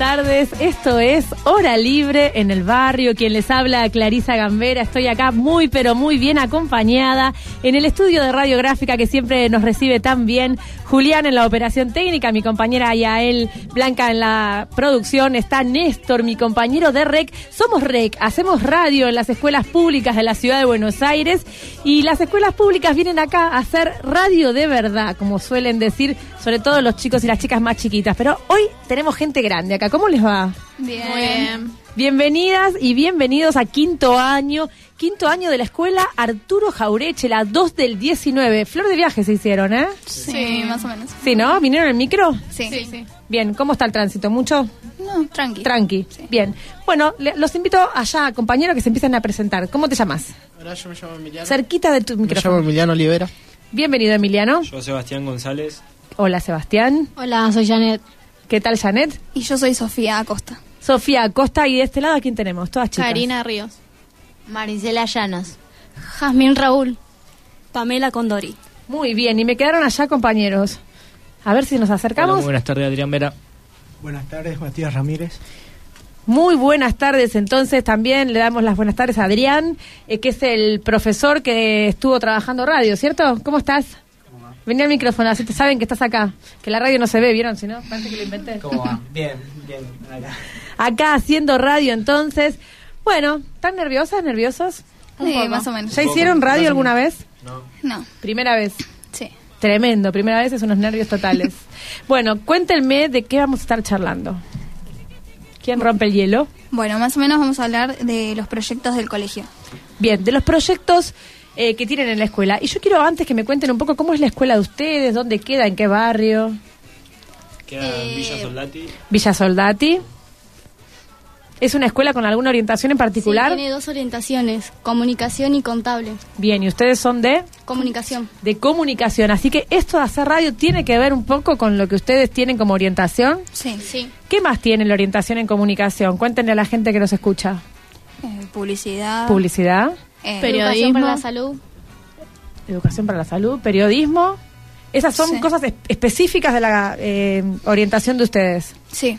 Tardes. Esto es Hora Libre en el barrio. Quien les habla, Clarisa Gambera. Estoy acá muy pero muy bien acompañada en el estudio de radiográfica que siempre nos recibe tan bien. Julián en la operación técnica, mi compañera Yael Blanca en la producción. Está Néstor, mi compañero de REC. Somos REC, hacemos radio en las escuelas públicas de la ciudad de Buenos Aires y las escuelas públicas vienen acá a hacer radio de verdad, como suelen decir, sobre todo los chicos y las chicas más chiquitas. Pero hoy tenemos gente grande acá. ¿Cómo les va? Bien. Bienvenidas y bienvenidos a quinto año, quinto año de la escuela Arturo Jaureche, la 2 del 19. Flor de viaje se hicieron, ¿eh? Sí, más o menos. Sí, ¿no? ¿Vinieron en micro? Sí. sí. Bien, ¿cómo está el tránsito? ¿Mucho? No, tranqui. Tranqui. Bien. Bueno, le- los invito allá, compañeros, que se empiecen a presentar. ¿Cómo te llamas? Hola, yo me llamo Emiliano. Cerquita de tu me llamo micrófono. Emiliano Olivera. Bienvenido, Emiliano. Yo, Sebastián González. Hola, Sebastián. Hola, soy Janet. ¿Qué tal, Janet? Y yo soy Sofía Acosta. Sofía Acosta. ¿Y de este lado a quién tenemos? Todas chicas. Karina Ríos. Marisela Llanos. Jazmín Raúl. Pamela Condori. Muy bien. Y me quedaron allá, compañeros. A ver si nos Hola, acercamos. muy buenas tardes, Adrián Vera. Buenas tardes, Matías Ramírez. Muy buenas tardes, entonces también le damos las buenas tardes a Adrián, eh, que es el profesor que estuvo trabajando radio, ¿cierto? ¿Cómo estás? Vení al micrófono, así te saben que estás acá. Que la radio no se ve, ¿vieron? Si no, parece que lo inventé. ¿Cómo va? Bien, bien. Acá. Acá haciendo radio, entonces. Bueno, ¿están nerviosas, nerviosos? Sí, más o menos. ¿Ya hicieron radio alguna vez? No, Primera vez. sí. Tremendo, primera vez es unos nervios totales. bueno, cuéntenme de qué vamos a estar charlando. ¿Quién rompe el hielo? Bueno, más o menos vamos a hablar de los proyectos del colegio. Bien, de los proyectos eh, que tienen en la escuela. Y yo quiero antes que me cuenten un poco cómo es la escuela de ustedes, dónde queda, en qué barrio. Queda en Villa Soldati. Villa Soldati. ¿Es una escuela con alguna orientación en particular? Sí, tiene dos orientaciones, comunicación y contable. Bien, y ustedes son de, Comunicación. de comunicación. Así que esto de hacer radio tiene que ver un poco con lo que ustedes tienen como orientación. Sí. Sí. ¿Qué más tiene la orientación en comunicación? Cuéntenle a la gente que nos escucha. Eh, publicidad. Publicidad, eh, Educación para la salud. educación para la salud, periodismo. Esas son Sí. cosas es- específicas de la eh, orientación de ustedes. Sí.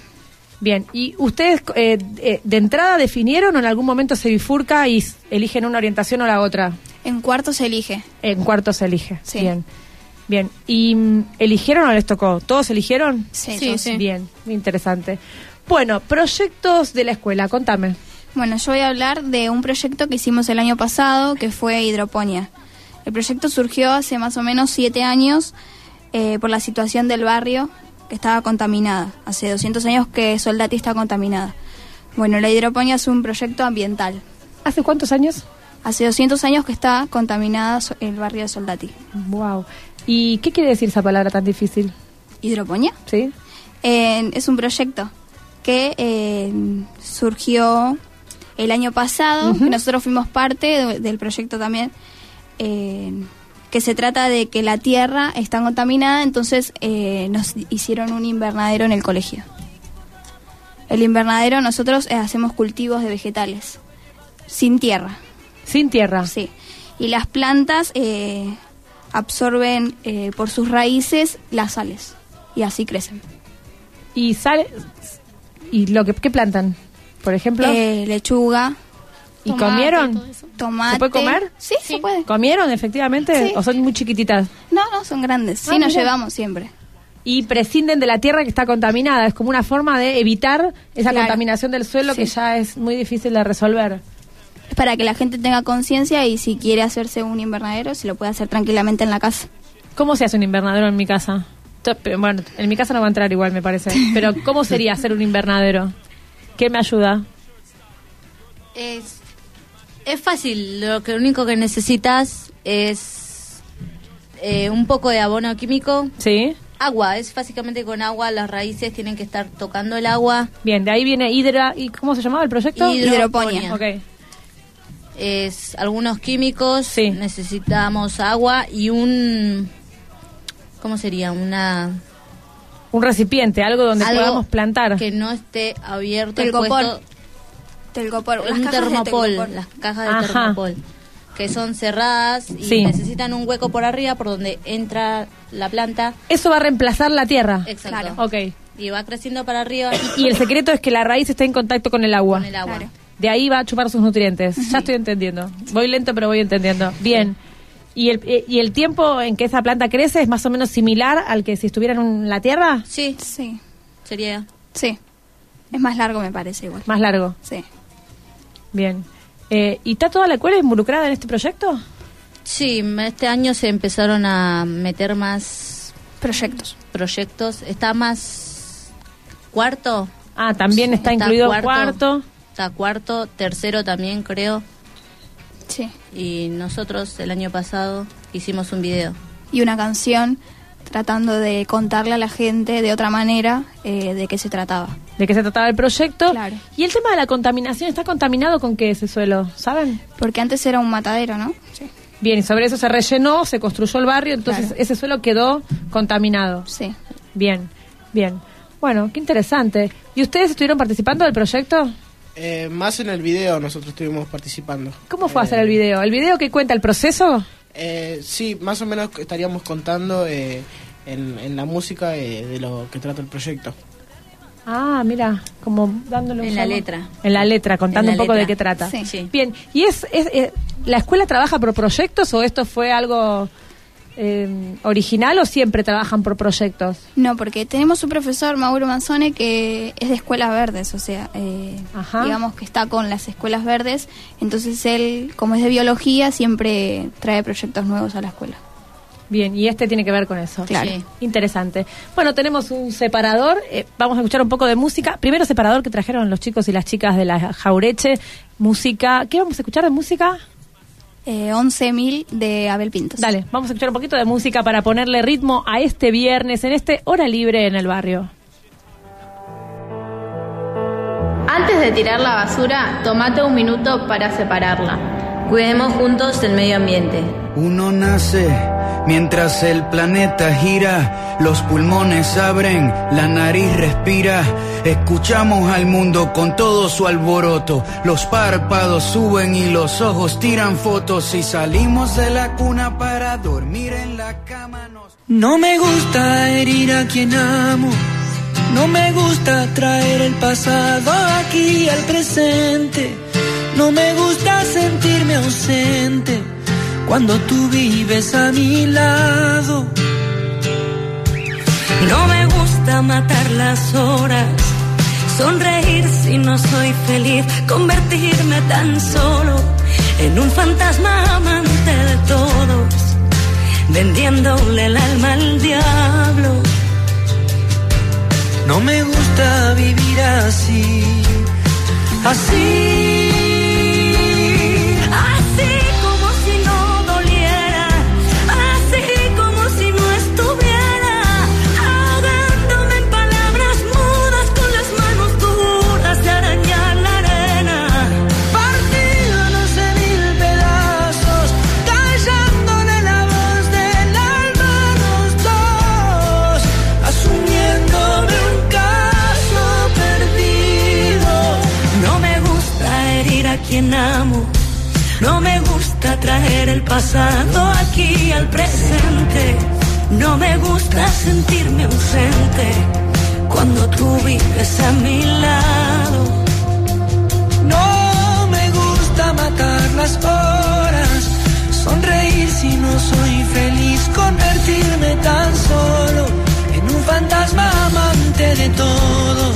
Bien, ¿y ustedes eh, eh, de entrada definieron o en algún momento se bifurca y eligen una orientación o la otra? En cuarto se elige. En cuarto se elige. Sí. Bien. Bien. ¿Y mm, eligieron o les tocó? ¿Todos eligieron? Sí, Sí, todos. sí. Bien, muy interesante. Bueno, proyectos de la escuela, contame. Bueno, yo voy a hablar de un proyecto que hicimos el año pasado, que fue hidroponía. El proyecto surgió hace más o menos siete años eh, por la situación del barrio que estaba contaminada. Hace 200 años que Soldati está contaminada. Bueno, la hidroponía es un proyecto ambiental. ¿Hace cuántos años? Hace 200 años que está contaminada el barrio de Soldati. Wow. ¿Y qué quiere decir esa palabra tan difícil? ¿Hidroponía? ¿Sí? Eh, es un proyecto que eh, surgió el año pasado, que nosotros fuimos parte de- del proyecto también, eh, que se trata de que la tierra está contaminada, entonces eh, nos hicieron un invernadero en el colegio. El invernadero nosotros eh, hacemos cultivos de vegetales, sin tierra, Sin tierra. sí. Y las plantas eh, absorben eh, por sus raíces las sales y así crecen. ¿Y sale y lo que qué plantan? Por ejemplo, Eh, lechuga, ¿y tomate, comieron? tomate. ¿Se puede comer? Sí, se puede. ¿Comieron efectivamente Sí. o son muy chiquititas? No, no, son grandes. Sí, Ah, nos mira. llevamos siempre. Y prescinden de la tierra que está contaminada. Es como una forma de evitar esa Claro. contaminación del suelo que Sí. ya es muy difícil de resolver. Es para que la gente tenga conciencia y si quiere hacerse un invernadero, se lo puede hacer tranquilamente en la casa. ¿Cómo se hace un invernadero en mi casa? Bueno, en mi casa no va a entrar igual, me parece. Pero ¿cómo sería hacer un invernadero? ¿Qué me ayuda? Es, es fácil, lo que lo único que necesitas es eh, un poco de abono químico, ¿Sí? agua, es básicamente con agua, las raíces tienen que estar tocando el agua. Bien, de ahí viene Hidra. ¿Y cómo se llamaba el proyecto? Hidroponía. Ok. Es algunos químicos, necesitamos agua y un... ¿Cómo sería? Una... Un recipiente, algo donde Algo podamos plantar. Que no esté abierto. Telgopor. puesto- Telgopor, las un cajas de termopol, telgopor. las cajas de Ajá. termopol, que son cerradas y Sí. necesitan un hueco por arriba por donde entra la planta. Eso va a reemplazar la tierra. Exacto. Ok. Y va creciendo para arriba. Y el secreto es que la raíz esté en contacto con el agua. Con el agua. De ahí va a chupar sus nutrientes. Ya estoy entendiendo. Voy lento, pero voy entendiendo. Bien. ¿Y el, eh, ¿Y el tiempo en que esa planta crece es más o menos similar al que si estuviera en un- la tierra? Sí. Sí. Sería. Sí. Es más largo, me parece igual. Más largo. Sí. Bien. Eh, ¿Y está toda la escuela involucrada en este proyecto? Sí, este año se empezaron a meter más proyectos. Proyectos. Está más cuarto. Ah, también está, incluido cuarto. Está cuarto, tercero también creo. Sí. Y nosotros el año pasado hicimos un video. Y una canción tratando de contarle a la gente de otra manera eh, de qué se trataba. ¿De qué se trataba el proyecto? Claro. ¿Y el tema de la contaminación está contaminado con qué ese suelo? ¿Saben? Porque antes era un matadero, ¿no? Sí. Bien, y sobre eso se rellenó, se construyó el barrio, entonces Claro. ese suelo quedó contaminado. Sí. Bien, bien. Bueno, qué interesante. ¿Y ustedes estuvieron participando del proyecto? Eh, más en el video nosotros estuvimos participando. ¿Cómo fue hacer el video? ¿El video que cuenta el proceso? Eh, sí, más o menos estaríamos contando eh, en, en la música eh, de lo que trata el proyecto. Ah, mira, como dándole un En la llamo. letra. En la letra, contando la un poco de qué trata. Sí. Sí. Bien, ¿y es, es, eh, la escuela trabaja por proyectos o esto fue algo eh, original o siempre trabajan por proyectos? No, porque tenemos un profesor, Mauro Manzone, que es de escuelas verdes, o sea, eh, digamos que está con las escuelas verdes, entonces él, como es de biología, siempre trae proyectos nuevos a la escuela. Bien, y este tiene que ver con eso. Claro. Sí. Interesante. Bueno, tenemos un separador. eh, vamos a escuchar un poco de música. Primero separador que trajeron los chicos y las chicas de la Jaureche. Música. ¿Qué vamos a escuchar de música? Eh, 11.000 de Abel Pintos. Dale, vamos a escuchar un poquito de música para ponerle ritmo a este viernes, en este hora libre en el barrio. Antes de tirar la basura, tomate un minuto para separarla. Cuidemos juntos el medio ambiente. Uno nace mientras el planeta gira, los pulmones abren, la nariz respira, escuchamos al mundo con todo su alboroto, los párpados suben y los ojos tiran fotos y salimos de la cuna para dormir en la cama. Nos... No me gusta herir a quien amo. No me gusta traer el pasado aquí al presente. No me gusta sentirme ausente cuando tú vives a mi lado. No me gusta matar las horas, sonreír si no soy feliz, convertirme tan solo en un fantasma amante de todos, vendiéndole el alma al diablo. No me gusta vivir así, así. Pasado aquí al presente. No me gusta sentirme ausente cuando tú vives a mi lado. No me gusta matar las horas, sonreír si no soy feliz, convertirme tan solo en un fantasma amante de todos,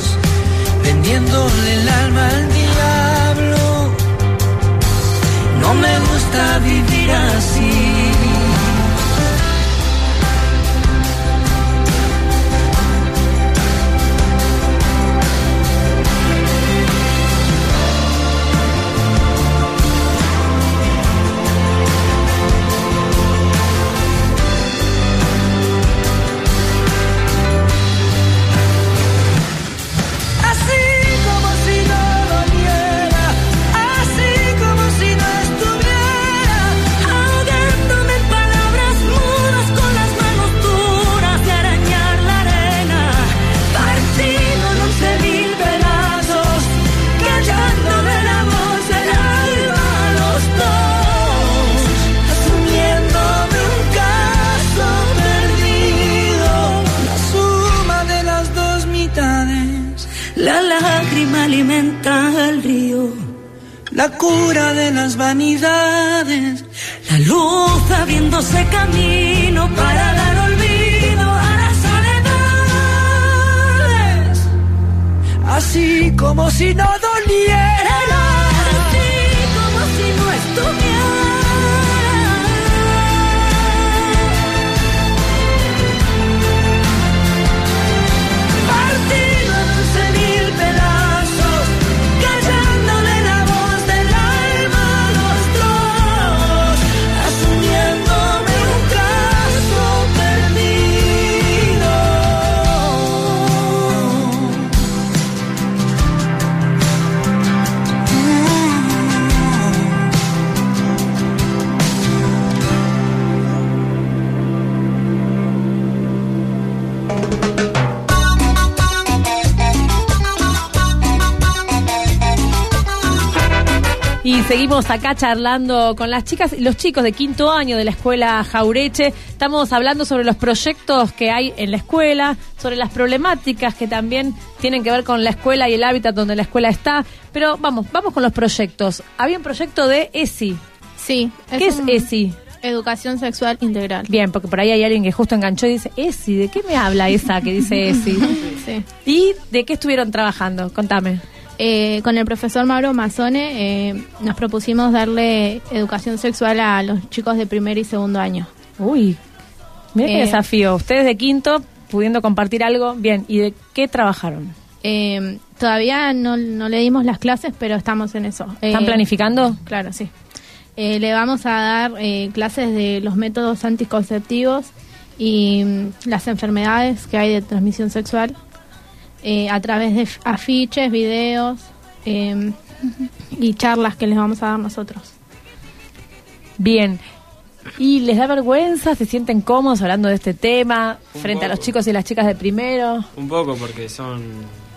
vendiéndole el alma al diablo. No me vivir así. La cura de las vanidades. La luz abriéndose camino para dar olvido a las soledades. Así como si no doliera. Seguimos acá charlando con las chicas y los chicos de quinto año de la escuela Jaureche. Estamos hablando sobre los proyectos que hay en la escuela, sobre las problemáticas que también tienen que ver con la escuela y el hábitat donde la escuela está. Pero vamos, vamos con los proyectos. Había un proyecto de ESI. Sí. ¿Qué es un- ESI? Educación sexual integral. Bien, porque por ahí hay alguien que justo enganchó y dice, ESI, ¿de qué me habla esa que dice ESI? Sí. ¿Y de qué estuvieron trabajando? Contame. Eh, con el profesor Mauro Mazzone eh, nos propusimos darle educación sexual a los chicos de primer y segundo año. Uy, mira qué Eh, desafío. Ustedes de quinto, pudiendo compartir algo. Bien, ¿y de qué trabajaron? Eh, todavía no, no le dimos las clases, pero estamos en eso. ¿Están Eh, planificando? Claro, sí. Eh, le vamos a dar eh, clases de los métodos anticonceptivos y mm, las enfermedades que hay de transmisión sexual eh, a través de afiches, videos eh, y charlas que les vamos a dar nosotros. Bien. ¿Y les da vergüenza? ¿Se sienten cómodos hablando de este tema Un frente a los chicos y las chicas de primero? Un poco, porque son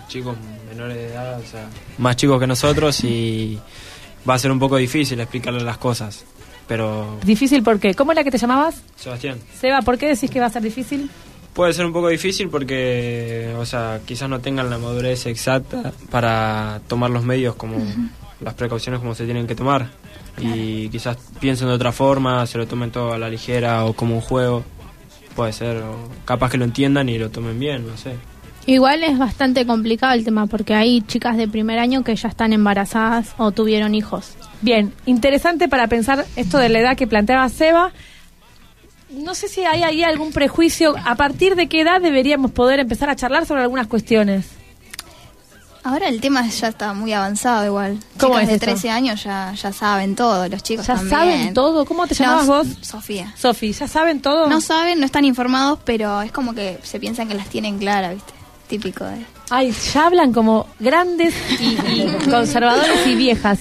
chicos menores de edad, o sea, más chicos que nosotros y va a ser un poco difícil explicarles las cosas. Pero, Difícil porque, ¿cómo era que te llamabas? Sebastián, Seba, ¿por qué decís que va a ser difícil? Puede ser un poco difícil porque, o sea, quizás no tengan la madurez exacta para tomar los medios como las precauciones como se tienen que tomar. Y quizás piensen de otra forma, se lo tomen todo a la ligera o como un juego. Puede ser, o capaz que lo entiendan y lo tomen bien, no sé. Igual es bastante complicado el tema porque hay chicas de primer año que ya están embarazadas o tuvieron hijos. Bien, interesante para pensar esto de la edad que planteaba Seba. No sé si hay ahí algún prejuicio. ¿A partir de qué edad deberíamos poder empezar a charlar sobre algunas cuestiones? Ahora el tema ya está muy avanzado igual. ¿Cómo Chicas es de eso? 13 años ya, ya saben todo, los chicos ¿Ya también. saben todo? ¿Cómo te llamabas No, vos? Sofía. Sofi, ¿ya saben todo? No saben, no están informados, pero es como que se piensan que las tienen claras, ¿viste? Típico de... Ay, ya hablan como grandes y, y conservadores y viejas.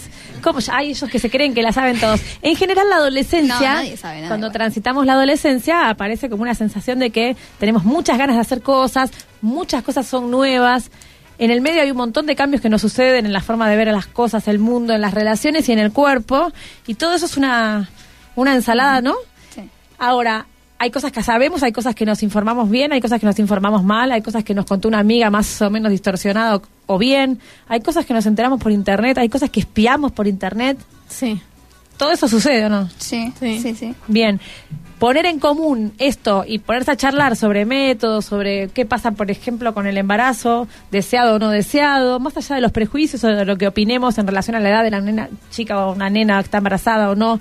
Hay ellos que se creen que la saben todos. En general, la adolescencia, nadie sabe nada cuando igual. transitamos la adolescencia, aparece como una sensación de que tenemos muchas ganas de hacer cosas, muchas cosas son nuevas. En el medio hay un montón de cambios que nos suceden en la forma de ver las cosas, el mundo, en las relaciones y en el cuerpo. Y todo eso es una, una ensalada, ¿no? Sí. Ahora, hay cosas que sabemos, hay cosas que nos informamos bien, hay cosas que nos informamos mal, hay cosas que nos contó una amiga más o menos distorsionado o bien, hay cosas que nos enteramos por internet, hay cosas que espiamos por internet. Sí. Todo eso sucede, ¿o no? Sí, Sí. sí, sí. Bien. Poner en común esto y ponerse a charlar sobre métodos, sobre qué pasa, por ejemplo, con el embarazo, deseado o no deseado, más allá de los prejuicios o de lo que opinemos en relación a la edad de la nena chica o una nena que está embarazada o no.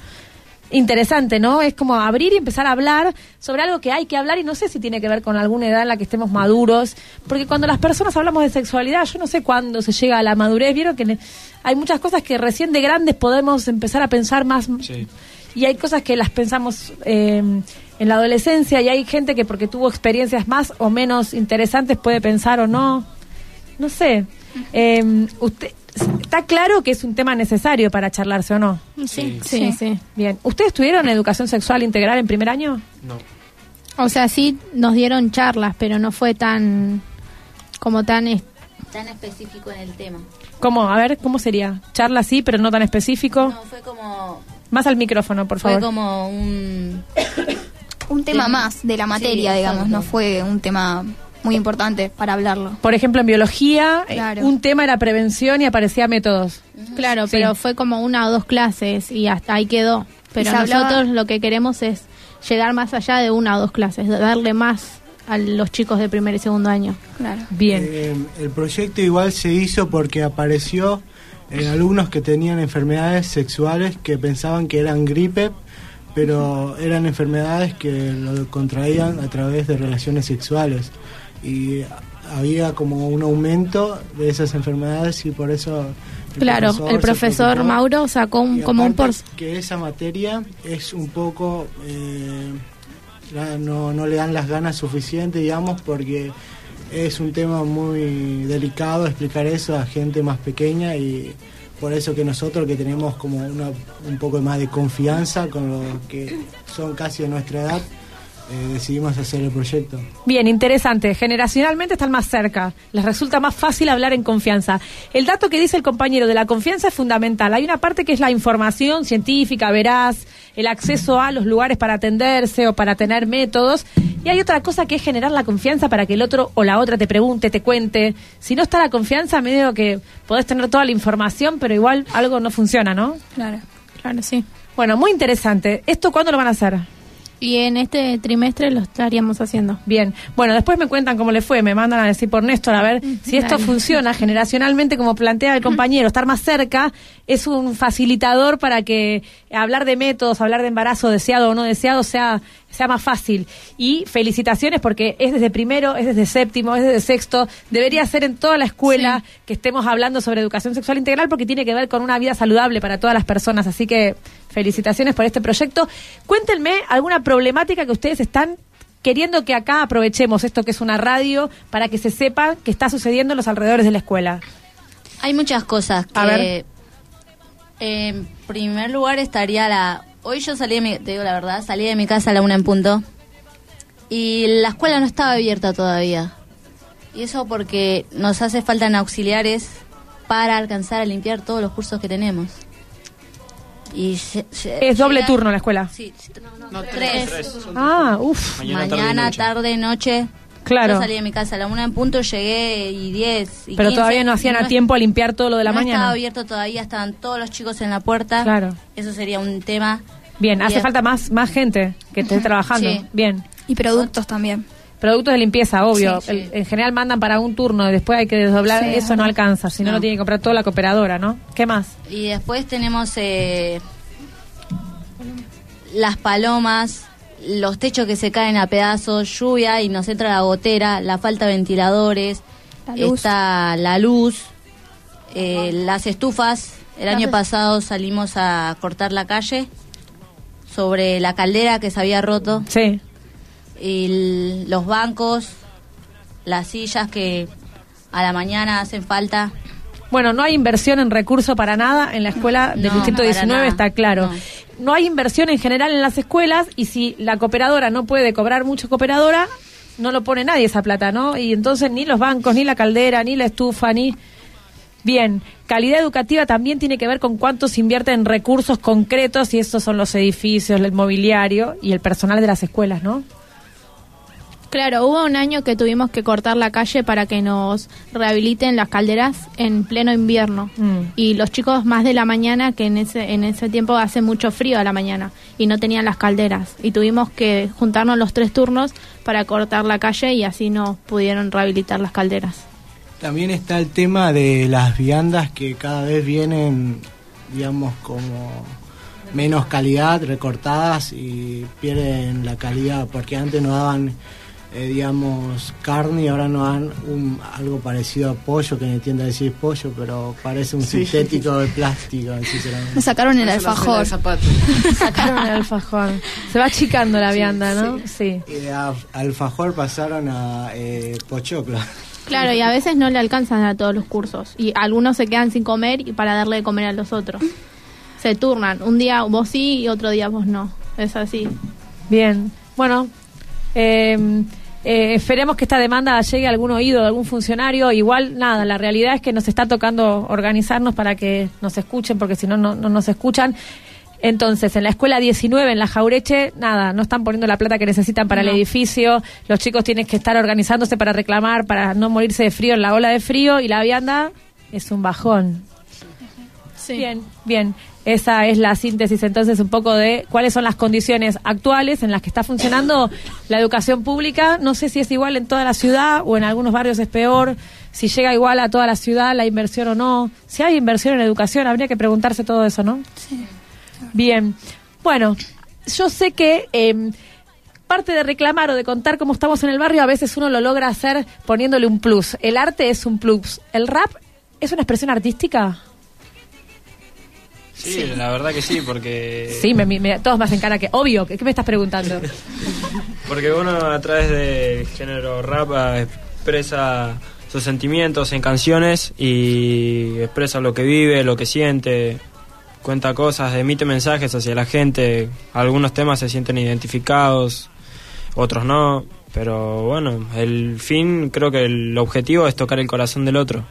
Interesante, ¿no? Es como abrir y empezar a hablar sobre algo que hay que hablar y no sé si tiene que ver con alguna edad en la que estemos maduros, porque cuando las personas hablamos de sexualidad, yo no sé cuándo se llega a la madurez, vieron que hay muchas cosas que recién de grandes podemos empezar a pensar más Sí. y hay cosas que las pensamos eh, en la adolescencia y hay gente que porque tuvo experiencias más o menos interesantes puede pensar o no. No sé. Eh, usted, ¿Está claro que es un tema necesario para charlarse o no? Sí. Sí, sí. Bien. ¿Ustedes tuvieron educación sexual integral en primer año? No. O sea, sí nos dieron charlas, pero no fue tan como tan es- Tan específico en el tema. ¿Cómo? A ver, ¿cómo sería? Charla sí, pero no tan específico. No, fue como Más al micrófono, por fue favor. como un Un tema más de la materia, Sí, digamos, no fue un tema muy importante para hablarlo. Por ejemplo, en biología, eh, Claro. un tema era prevención y aparecía métodos. Claro, Sí. pero fue como una o dos clases y hasta ahí quedó. Pero se hablaba- nosotros lo que queremos es llegar más allá de una o dos clases, darle más a los chicos de primer y segundo año. Claro. Bien. Eh, el proyecto igual se hizo porque apareció en alumnos que tenían enfermedades sexuales que pensaban que eran gripe, pero eran enfermedades que lo contraían a través de relaciones sexuales. Y había como un aumento de esas enfermedades y por eso... Claro, el profesor. Mauro sacó un, como un por... que esa materia es un poco eh, no, no le dan las ganas suficientes digamos porque es un tema muy delicado explicar eso a gente más pequeña y por eso que nosotros que tenemos como una, un poco más de confianza con los que son casi de nuestra edad eh, decidimos hacer el proyecto Bien, interesante. Generacionalmente están más cerca. Les resulta más fácil hablar en confianza. El dato que dice el compañero de la confianza es fundamental. Hay una parte que es la información científica, veraz, el acceso a los lugares para atenderse o para tener métodos. Y hay otra cosa que es generar la confianza para que el otro o la otra te pregunte, te cuente. Si no está la confianza, medio que podés tener toda la información, pero igual algo no funciona, ¿no? Claro. Claro, sí. Bueno, muy interesante. ¿Esto cuándo lo van a hacer? Y en este trimestre lo estaríamos haciendo. Bien, bueno, después me cuentan cómo le fue, me mandan a decir por Néstor, a ver si esto dale. funciona generacionalmente como plantea el compañero, estar más cerca es un facilitador para que hablar de métodos, hablar de embarazo deseado o no deseado sea, sea más fácil. Y felicitaciones porque es desde primero, es desde séptimo, es desde sexto, debería ser en toda la escuela que estemos hablando sobre educación sexual integral porque tiene que ver con una vida saludable para todas las personas, así que felicitaciones por este proyecto. Cuéntenme alguna problemática que ustedes están queriendo que acá aprovechemos esto que es una radio para que se sepa que está sucediendo en los alrededores de la escuela. Hay muchas cosas que... A ver. En primer lugar estaría la... Hoy yo salí de mi... Te digo la verdad, salí de mi casa a la una en punto. Y la escuela no estaba abierta todavía. Y eso porque nos hace falta auxiliares para alcanzar a limpiar todos los cursos que tenemos. Y se- se- Es doble llega- turno la escuela. Sí, tres. Ah, uff. Mañana, tarde, noche. Claro. Yo salí de mi casa a la una en punto, llegué y diez. Y Pero 15, todavía no hacían a tiempo a limpiar todo lo de la no mañana. estaba abierto todavía, estaban todos los chicos en la puerta. Claro. Eso sería un tema. Bien, hace Bien. falta más, más gente que esté trabajando. Sí. Bien. Y productos también. Productos de limpieza, obvio. Sí, sí. El- en general mandan para un turno y después hay que desdoblar. Sí, Eso no alcanza, si no, lo tiene que comprar toda la cooperadora, ¿no? ¿Qué más? Y después tenemos eh, las palomas, los techos que se caen a pedazos, lluvia y nos entra la gotera, la falta de ventiladores, La luz. está la luz, eh, las estufas. El año pasado salimos a cortar la calle sobre la caldera que se había roto. Sí. los bancos, las sillas que a la mañana hacen falta. Bueno, no hay inversión en recursos para nada en la escuela del No, Distrito para 19, nada. está claro. No. No. hay inversión en general en las escuelas y si la cooperadora no puede cobrar mucho cooperadora, no lo pone nadie esa plata, ¿no? Y entonces ni los bancos, ni la caldera, ni la estufa, ni... Bien, calidad educativa también tiene que ver con cuánto se invierte en recursos concretos y esos son los edificios, el mobiliario y el personal de las escuelas, ¿no? Claro, hubo un año que tuvimos que cortar la calle para que nos rehabiliten las calderas en pleno invierno. Mm. Y los chicos más de la mañana, que en ese, en ese tiempo hace mucho frío a la mañana, y no tenían las calderas. Y tuvimos que juntarnos los tres turnos para cortar la calle y así nos pudieron rehabilitar las calderas. También está el tema de las viandas que cada vez vienen, digamos, como menos calidad, recortadas y pierden la calidad, porque antes nos daban, eh, digamos, carne y ahora nos dan un, algo parecido a pollo, que no entiendo decir pollo, pero parece un Sí. sintético de plástico, sinceramente. Me sacaron el alfajor. Sacaron el alfajor. Se va achicando la vianda, ¿no? Sí. Y de alfajor pasaron a eh, pochoclo. Claro, y a veces no le alcanzan a todos los cursos. Y algunos se quedan sin comer y para darle de comer a los otros. Se turnan. Un día vos sí y otro día vos no. Es así. Bien, bueno, eh, eh, esperemos que esta demanda llegue a algún oído de algún funcionario. Igual, nada, la realidad es que nos está tocando organizarnos para que nos escuchen, porque si no no nos escuchan. Entonces, en la escuela 19, en la Jaureche, nada, no están poniendo la plata que necesitan para el edificio. Los chicos tienen que estar organizándose para reclamar, para no morirse de frío en la ola de frío. Y la vianda es un bajón. Bien, bien. Esa es la síntesis entonces un poco de cuáles son las condiciones actuales en las que está funcionando la educación pública. No sé si es igual en toda la ciudad o en algunos barrios es peor, si llega igual a toda la ciudad la inversión o no. Si hay inversión en educación, habría que preguntarse todo eso, ¿no? Bien. Bueno, yo sé que eh, parte de reclamar o de contar cómo estamos en el barrio, a veces uno lo logra hacer poniéndole un plus. El arte es un plus. ¿El rap es una expresión artística? Sí, la verdad que sí, porque... Sí, me, me- todos me hacen cara que, obvio, ¿qué, qué me estás preguntando? Porque uno a través del género rap expresa sus sentimientos en canciones y expresa lo que vive, lo que siente, cuenta cosas, emite mensajes hacia la gente. Algunos temas se sienten identificados, otros no, pero bueno, el fin, creo que el objetivo es tocar el corazón del otro.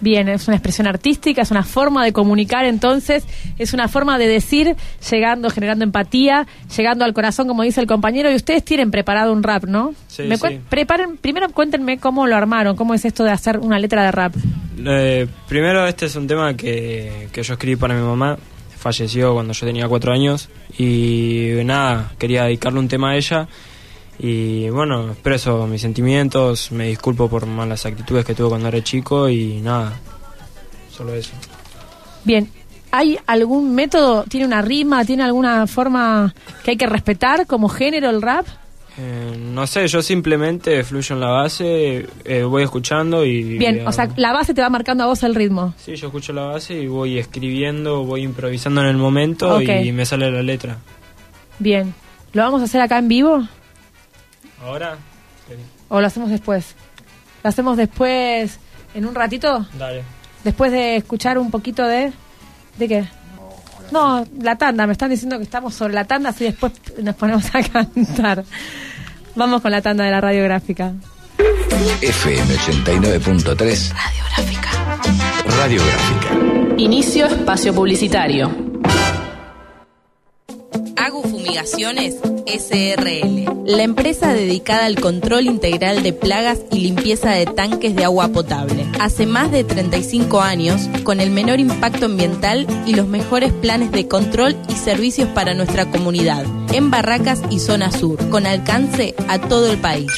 Bien, es una expresión artística, es una forma de comunicar, entonces, es una forma de decir, llegando, generando empatía, llegando al corazón, como dice el compañero, y ustedes tienen preparado un rap, ¿no? Sí, Me sí. Preparen, primero cuéntenme cómo lo armaron, cómo es esto de hacer una letra de rap. Eh, primero, este es un tema que, que yo escribí para mi mamá. Falleció cuando yo tenía cuatro años. Y nada, quería dedicarle un tema a ella. Y bueno, expreso mis sentimientos. Me disculpo por malas actitudes que tuve cuando era chico. Y nada, solo eso. Bien, ¿hay algún método, tiene una rima, tiene alguna forma que hay que respetar como género el rap? Eh, no sé, yo simplemente fluyo en la base, eh, voy escuchando y... Bien, o sea, la base te va marcando a vos el ritmo. Sí, yo escucho la base y voy escribiendo, voy improvisando en el momento y me sale la letra. Bien, ¿lo vamos a hacer acá en vivo Ahora, o lo hacemos después? ¿Lo hacemos después en un ratito? dale. Después de escuchar un poquito de... ¿De qué? No, la tanda, me están diciendo que estamos sobre la tanda, así después nos ponemos a cantar. Vamos con la tanda de la radiográfica. FM 89.3 Radiográfica. Radiográfica. Inicio espacio publicitario. Agu Fumigaciones SRL, la empresa dedicada al control integral de plagas y limpieza de tanques de agua potable. Hace más de 35 años, con el menor impacto ambiental y los mejores planes de control y servicios para nuestra comunidad, en Barracas y Zona Sur, con alcance a todo el país.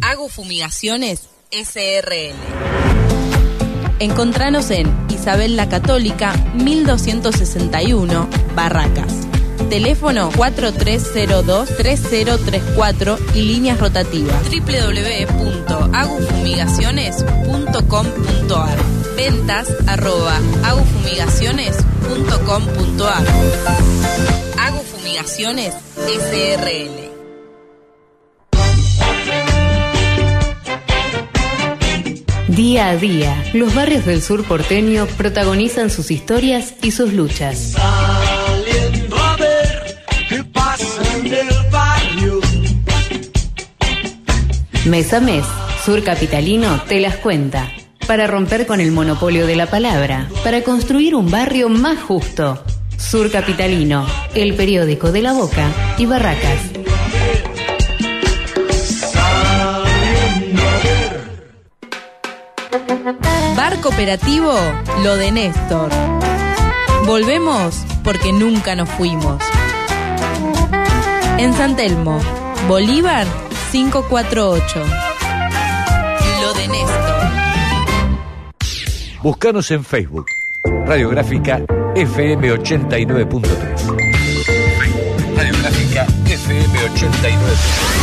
Agu Fumigaciones SRL. Encontranos en Isabel la Católica, 1261, Barracas. Teléfono 4302-3034 y líneas rotativas. www.agufumigaciones.com.ar Ventas arroba agufumigaciones.com.ar Agufumigaciones SRL. Día a día, los barrios del sur porteño protagonizan sus historias y sus luchas. Mes a mes, Sur Capitalino te las cuenta. Para romper con el monopolio de la palabra, para construir un barrio más justo. Sur Capitalino, el periódico de la Boca y Barracas. Bar Cooperativo Lo de Néstor. Volvemos porque nunca nos fuimos. En San Telmo, Bolívar 548. Lo de Néstor. Búscanos en Facebook. Radiográfica FM 89.3. Radiográfica FM 89.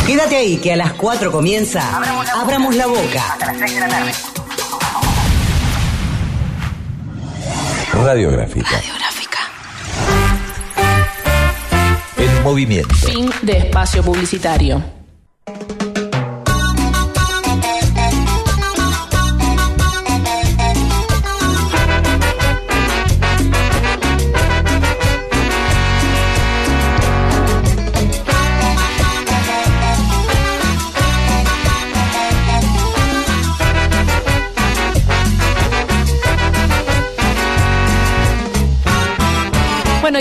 Quédate ahí que a las 4 comienza Abramos la boca. Radiográfica. En movimiento. Fin de espacio publicitario.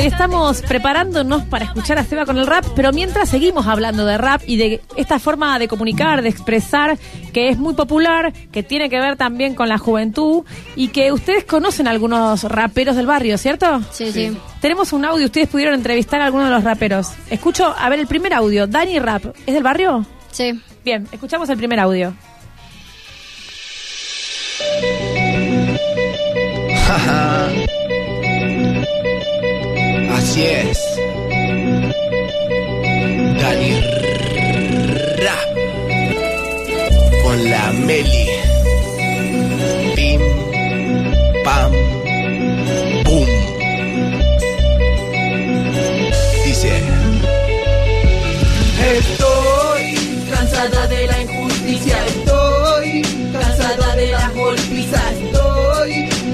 Estamos preparándonos para escuchar a Seba con el rap, pero mientras seguimos hablando de rap y de esta forma de comunicar, de expresar, que es muy popular, que tiene que ver también con la juventud y que ustedes conocen algunos raperos del barrio, ¿cierto? Sí, sí. Tenemos un audio, ustedes pudieron entrevistar a algunos de los raperos. Escucho, a ver, el primer audio, Dani Rap, ¿es del barrio? Sí. Bien, escuchamos el primer audio. Así es. Dani Rap. Con la Meli.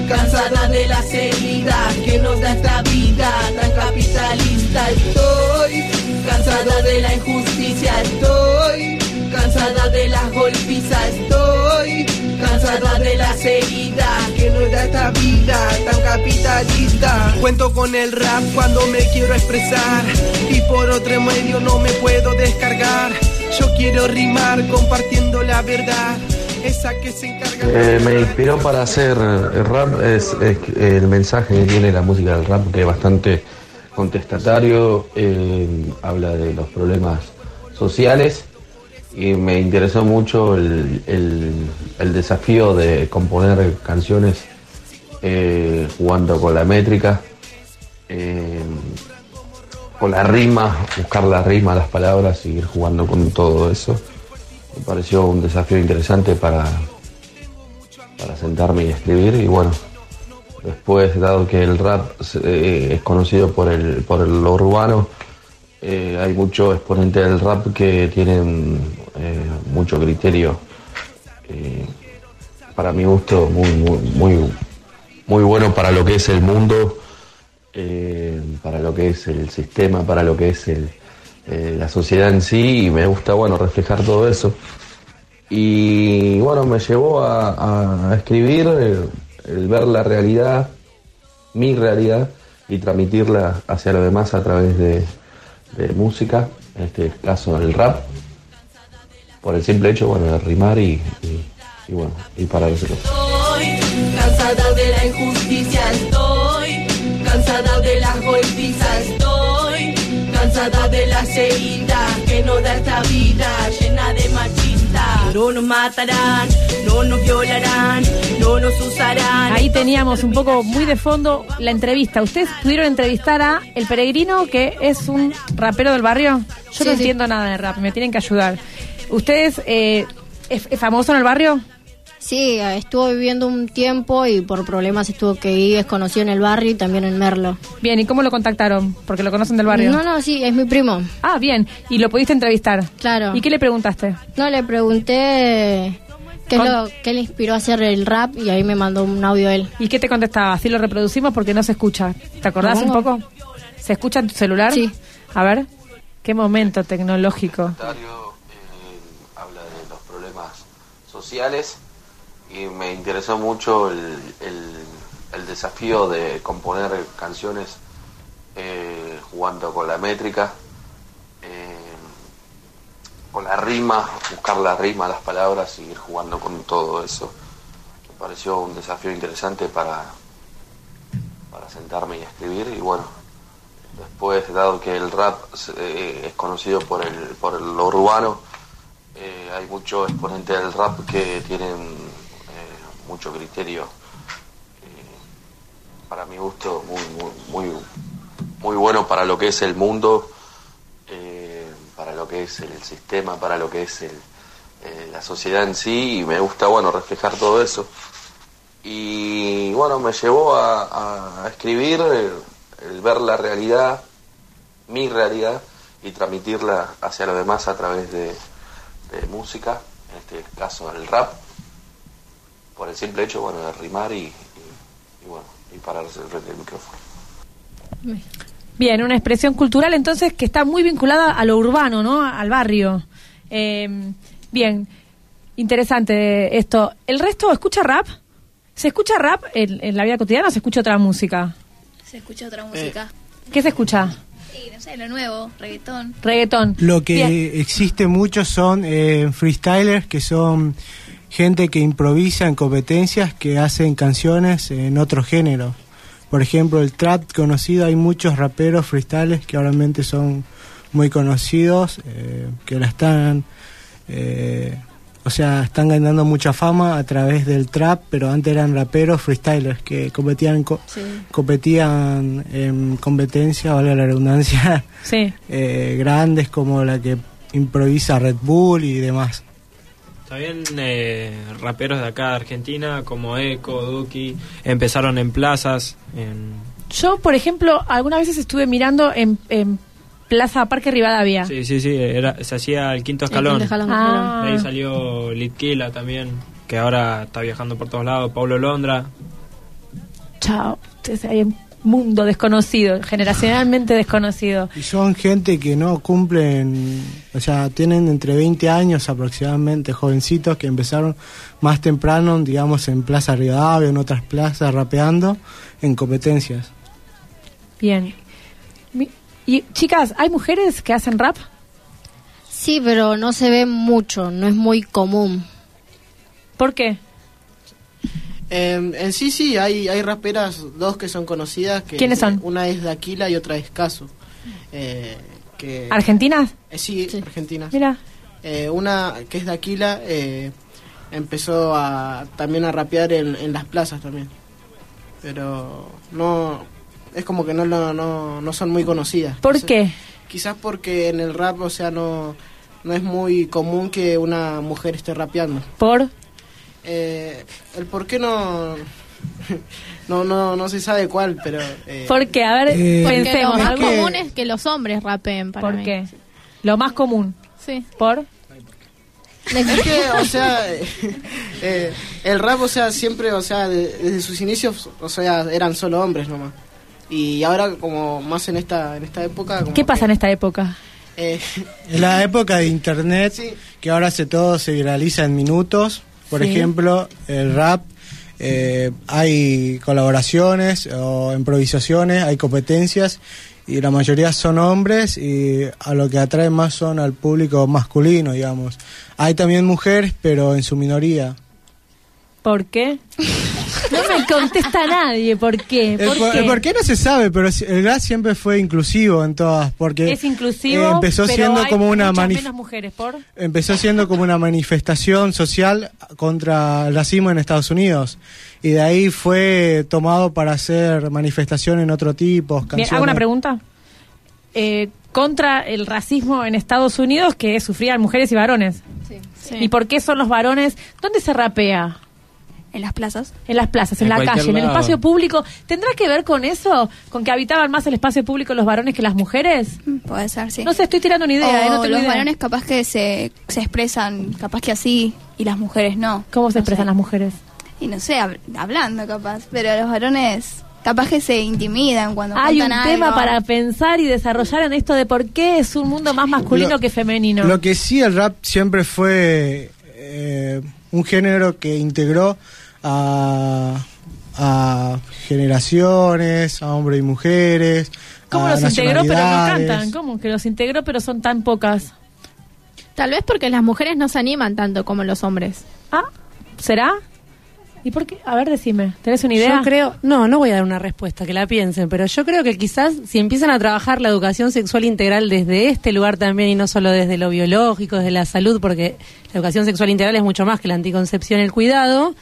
Cansada de las heridas que nos da esta vida tan capitalista, estoy cansada de la injusticia, estoy cansada de las golpizas, estoy cansada de las heridas que nos da esta vida tan capitalista. Cuento con el rap cuando me quiero expresar y por otro medio no me puedo descargar. Yo quiero rimar compartiendo la verdad, Eh, me inspiró para hacer el rap es, es el mensaje que tiene la música del rap que es bastante contestatario, eh, habla de los problemas sociales y me interesó mucho el, el- el desafío de componer canciones eh, jugando con la métrica, con la rima, buscar la rima, las palabras, seguir jugando con todo eso. Me pareció un desafío interesante para, para sentarme y escribir. Y bueno, después dado que el rap eh, es conocido por el, por urbano, eh, hay muchos exponentes del rap que tienen eh, mucho criterio, para mi gusto muy, muy, muy, muy bueno para lo que es el mundo, para lo que es el sistema, para lo que es el, eh, la sociedad en sí y me gusta bueno reflejar todo eso. Y bueno, me llevó a, escribir, el, el ver la realidad, mi realidad, y transmitirla hacia los demás a través de, música, en este caso el rap, por el simple hecho bueno, de rimar y, y, bueno, y para. Cansada de las heridas que nos da esta vida llena de machistas. No nos matarán, no nos violarán, no nos usarán. Ahí teníamos un poco muy de fondo la entrevista. ¿Ustedes pudieron entrevistar a El Peregrino, que es un rapero del barrio? Yo Sí, no sí. entiendo nada de rap, me tienen que ayudar. ¿Ustedes, eh, es, es famoso en el barrio? Sí, estuvo viviendo un tiempo y por problemas estuvo que ir, es conocido en el barrio y también en Merlo. Bien, ¿y cómo lo contactaron? Porque lo conocen del barrio. No, no, sí, es mi primo. Ah, bien. ¿Y lo pudiste entrevistar? Claro. ¿Y qué le preguntaste? No, le pregunté qué, es lo, qué le inspiró a hacer el rap y ahí me mandó un audio él. ¿Y qué te contestaba? Así lo reproducimos porque no se escucha. ¿Te acordás un poco? ¿Se escucha en tu celular? Sí. A ver, qué momento tecnológico. habla de los problemas sociales y me interesó mucho el, el- desafío de componer canciones eh, jugando con la métrica, eh, con la rima, buscar la rima, las palabras, seguir jugando con todo eso. Me pareció un desafío interesante para, para sentarme y escribir y bueno, después dado que el rap eh, es conocido por el, por lo urbano, hay muchos exponentes del rap que tienen mucho criterio, eh, para mi gusto, muy, muy, muy, muy bueno para lo que es el mundo, eh, para lo que es el sistema, para lo que es eh, la sociedad en sí, y me gusta, bueno, reflejar todo eso. Y bueno, me llevó a, escribir, el, el ver la realidad, mi realidad, y transmitirla hacia los demás a través de, de música, en este caso el rap, por el simple hecho, bueno, de rimar y, y, y bueno, y pararse frente al micrófono. Bien, una expresión cultural entonces que está muy vinculada a lo urbano, ¿no? Al barrio. Eh, bien, interesante esto. ¿El resto escucha rap? ¿Se escucha rap en, en la vida cotidiana o se escucha otra música? Se escucha otra música. ¿Qué se escucha? Sí, no sé, lo nuevo, reggaetón. Reggaetón. Lo que Bien. existe mucho son eh, freestylers, que son gente que improvisa en competencias, que hacen canciones en otro género. Por ejemplo, el trap conocido, hay muchos raperos freestylers que obviamente son muy conocidos, eh, que la están, eh, o sea, están ganando mucha fama a través del trap, pero antes eran raperos freestylers que competían, en co- competían en competencias, valga la redundancia, Sí. eh, grandes como la que improvisa Red Bull y demás. También eh, raperos de acá de Argentina como Eco, Duki, empezaron en plazas, en... Yo, por ejemplo, algunas veces estuve mirando en, en Plaza Parque Rivadavia. Sí, sí, sí, era, se hacía el quinto escalón. quinto escalón, Ah. De ahí salió Litquila también, que ahora está viajando por todos lados, Pablo Londra. Chao. Hay un mundo desconocido, generacionalmente desconocido. Y son gente que no cumplen, o sea, tienen entre 20 años aproximadamente, jovencitos que empezaron más temprano, digamos, en Plaza Rivadavia, en otras plazas, rapeando en competencias. Bien. Y chicas, ¿hay mujeres que hacen rap? Sí, pero no se ve mucho, no es muy común. ¿Por qué? Eh, en sí, sí, hay, hay raperas, dos que son conocidas. Que ¿Quiénes son? Una es Daquila y otra es Casu. Eh, que, ¿Argentinas? Eh, sí, argentinas. Mira. Eh, una que es Daquila eh, empezó a, también a rapear en, en las plazas también. Pero no, es como que no, lo- no, no son muy conocidas. ¿Por Quizás- qué? Quizás porque en el rap, o sea, no, no es muy común que una mujer esté rapeando. ¿Por? Eh, el por qué no, no, no, no se sabe cuál, pero... eh, ¿Por qué? A ver, Eh, Porque lo pensemos. más algo- común es que los hombres rapeen para ¿Por mí. qué? Lo más común. Sí. ¿Por? Es que, o sea, eh, el rap, o sea, siempre, o sea, de- desde sus inicios, o sea, eran solo hombres nomás. Y ahora, como más en esta, en esta época... como ¿Qué pasa que, en esta época? eh, En la época de internet, que ahora se todo se viraliza en minutos, por Sí. ejemplo, el rap, eh, hay colaboraciones o improvisaciones, hay competencias y la mayoría son hombres y a lo que atrae más son al público masculino, digamos. Hay también mujeres, pero en su minoría. ¿Por qué? No me contesta nadie. ¿Por qué? El, ¿Por qué? el por qué no se sabe, pero el rap siempre fue inclusivo en todas, porque Es inclusivo, eh, empezó pero siendo hay como una menos mujeres. ¿Por? empezó siendo como una manifestación social contra el racismo en Estados Unidos y de ahí fue tomado para hacer manifestación en otro tipo, Bien, canciones. hago una pregunta. Eh, contra el racismo en Estados Unidos que sufrían mujeres y varones. ¿Y por qué son los varones? ¿Dónde se rapea? En las plazas. En las plazas, en, En la calle, en el espacio público. ¿Tendrá que ver con eso? ¿Con que habitaban más el espacio público los varones que las mujeres? Puede ser, sí. No sé, estoy tirando una idea, O eh, no tengo los idea. varones capaz que se, se expresan, capaz que así, y las mujeres no. ¿Cómo se expresan las mujeres? Y no sé, hab- hablando capaz, pero los varones capaz que se intimidan cuando Hay un cuentan tema algo. para pensar y desarrollar en esto de por qué es un mundo más masculino Lo- que femenino. Lo que sí el rap siempre fue eh, un género que integró a, a generaciones, a hombres y mujeres. ¿Cómo a los integró pero no cantan? ¿Cómo que los integró pero son tan pocas? Tal vez porque las mujeres no se animan tanto como los hombres. Ah, ¿será? ¿Y por qué? A ver, decime, ¿tenés una idea? Yo creo, no, no voy a dar una respuesta, que la piensen, pero yo creo que quizás si empiezan a trabajar la educación sexual integral desde este lugar también y no solo desde lo biológico, desde la salud, porque la educación sexual integral es mucho más que la anticoncepción y el cuidado,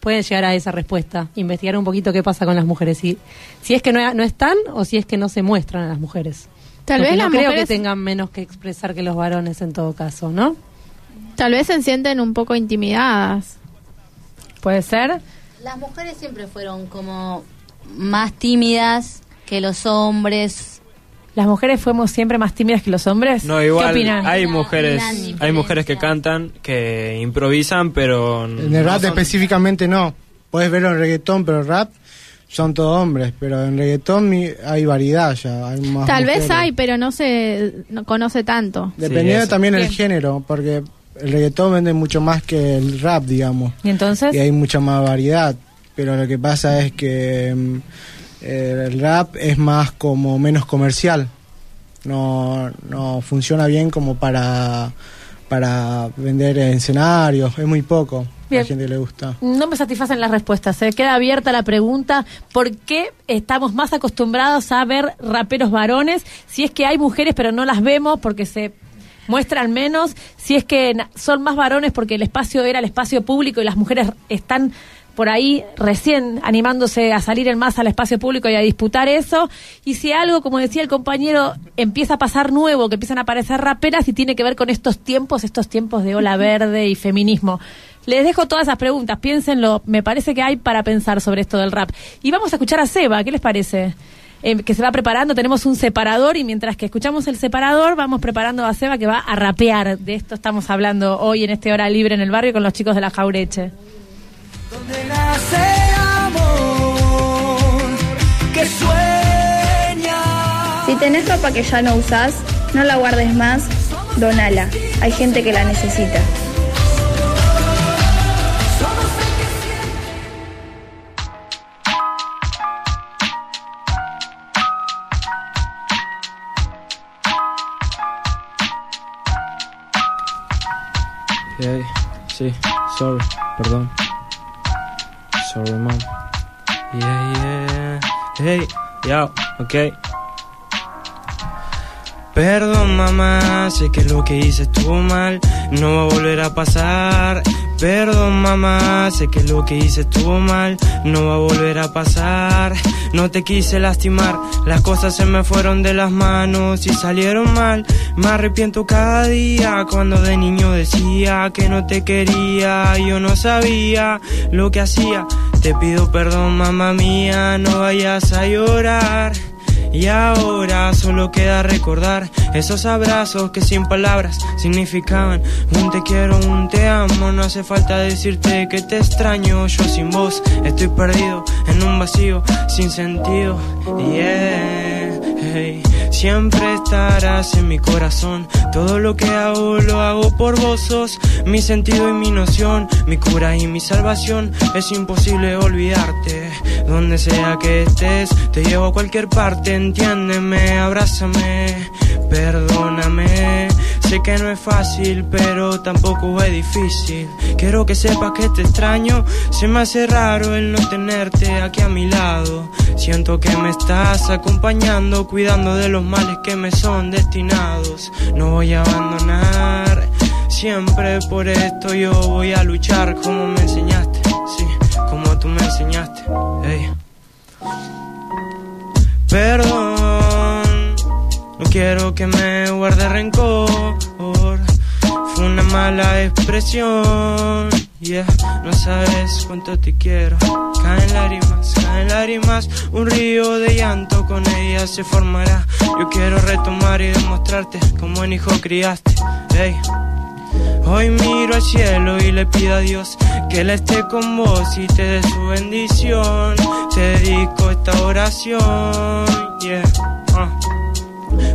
pueden llegar a esa respuesta, investigar un poquito qué pasa con las mujeres, si, si es que no, no están o si es que no se muestran a las mujeres. Tal Porque vez no las creo mujeres- que tengan menos que expresar que los varones en todo caso, ¿no? Tal vez se sienten un poco intimidadas. Puede ser. Las mujeres siempre fueron como más tímidas que los hombres. ¿Las mujeres fuimos siempre más tímidas que los hombres? No, igual ¿Qué opinan? hay mujeres, hay mujeres que cantan, que improvisan, pero En el no rap son- específicamente no. Puedes verlo en reggaetón, pero rap son todos hombres. Pero en reggaetón hay variedad ya. Hay más Tal vez hay, pero no se no conoce tanto. Dependiendo también del género, porque el reggaetón vende mucho más que el rap, digamos. ¿Y entonces? Y hay mucha más variedad. Pero lo que pasa es que mm, eh, el rap es más como menos comercial. No, no funciona bien como para, para vender en escenarios, es muy poco. A la gente le gusta. No me satisfacen las respuestas. Se queda abierta la pregunta: ¿por qué estamos más acostumbrados a ver raperos varones? Si es que hay mujeres, pero no las vemos porque se muestran menos. Si es que son más varones porque el espacio era el espacio público y las mujeres están por ahí recién animándose a salir en masa al espacio público y a disputar eso. Y si algo, como decía el compañero, empieza a pasar nuevo, que empiezan a aparecer raperas y tiene que ver con estos tiempos, estos tiempos de ola verde y feminismo. Les dejo todas esas preguntas, piénsenlo, me parece que hay para pensar sobre esto del rap. Y vamos a escuchar a Seba, ¿qué les parece? Eh, que se va preparando, tenemos un separador y mientras que escuchamos el separador vamos preparando a Seba que va a rapear. De esto estamos hablando hoy en este hora libre en el barrio con los chicos de la Jaureche. nace amor que sueña. Si tenés ropa que ya no usás, no la guardes más, donala. Hay gente que la necesita. Hey, sí, sorry, perdón. Sorry, mom. Yeah, yeah. Hey, yo, ok. Perdón, mamá, sé que lo que hice estuvo mal, no va a volver a pasar. Perdón, mamá, sé que lo que hice estuvo mal, no va a volver a pasar. No te quise lastimar, las cosas se me fueron de las manos y salieron mal. Me arrepiento cada día cuando de niño decía que no te quería, yo no sabía lo que hacía. Te pido perdón, mamá mía, no vayas a llorar. Y ahora solo queda recordar esos abrazos que sin palabras significaban un te quiero, un te amo. No hace falta decirte que te extraño. Yo sin vos estoy perdido en un vacío sin sentido. Yeah, hey. Siempre estarás en mi corazón. Todo lo que hago lo hago por vos. Mi sentido y mi noción, mi cura y mi salvación. Es imposible olvidarte. Donde sea que estés, te llevo a cualquier parte. Entiéndeme, abrázame, perdóname. Sé que no es fácil, pero tampoco es difícil. Quiero que sepas que te extraño. Se me hace raro el no tenerte aquí a mi lado. Siento que me estás acompañando, cuidando de los males que me son destinados. No voy a abandonar. Siempre por esto yo voy a luchar como me enseñaste. Sí, como tú me enseñaste. Ey. Perdón, quiero que me guarde rencor. Fue una mala expresión. Yeah, no sabes cuánto te quiero. Caen lágrimas, caen lágrimas. Un río de llanto con ella se formará. Yo quiero retomar y demostrarte como un hijo criaste. Ey. Hoy miro al cielo y le pido a Dios que Él esté con vos y te dé su bendición. Te dedico esta oración. Yeah. ah.